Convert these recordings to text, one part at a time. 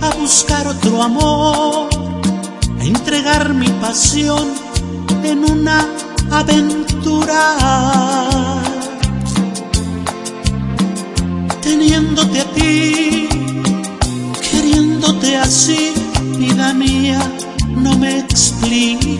a buscar otro amor, a entregar mi pasión en una aventura. Teniéndote a ti, queriéndote así, vida mía, no me explico.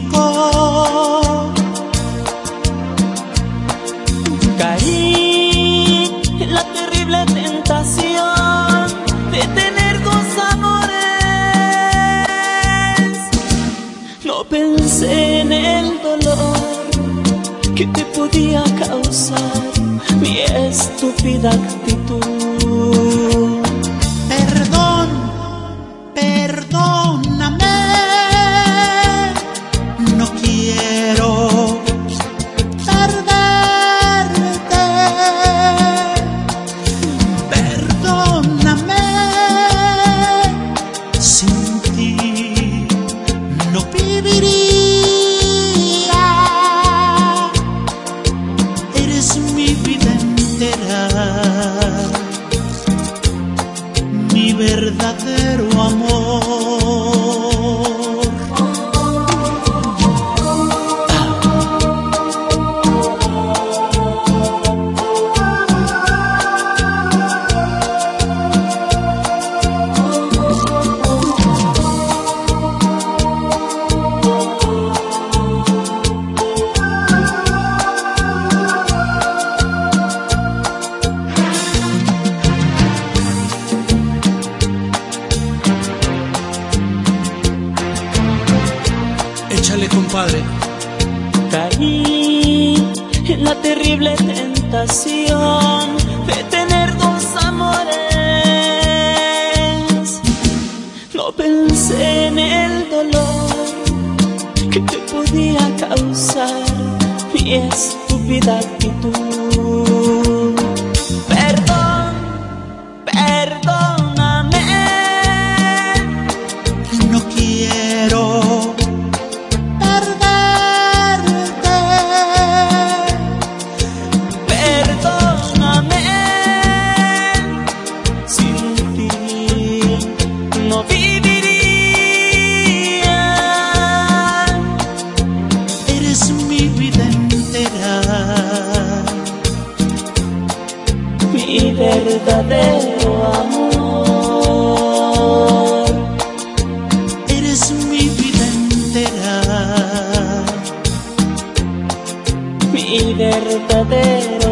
Pensé en el dolor que te podía causar mi estúpida actitud. Perdón, perdóname, no quiero perderte. Perdóname, sin ti no viviría. mar. Compadre. Caí en la terrible tentación de tener dos amores. No pensé en el dolor que te podía causar mi estúpida actitud. Verdadero amor. Eres mi vida entera. Mi verdadero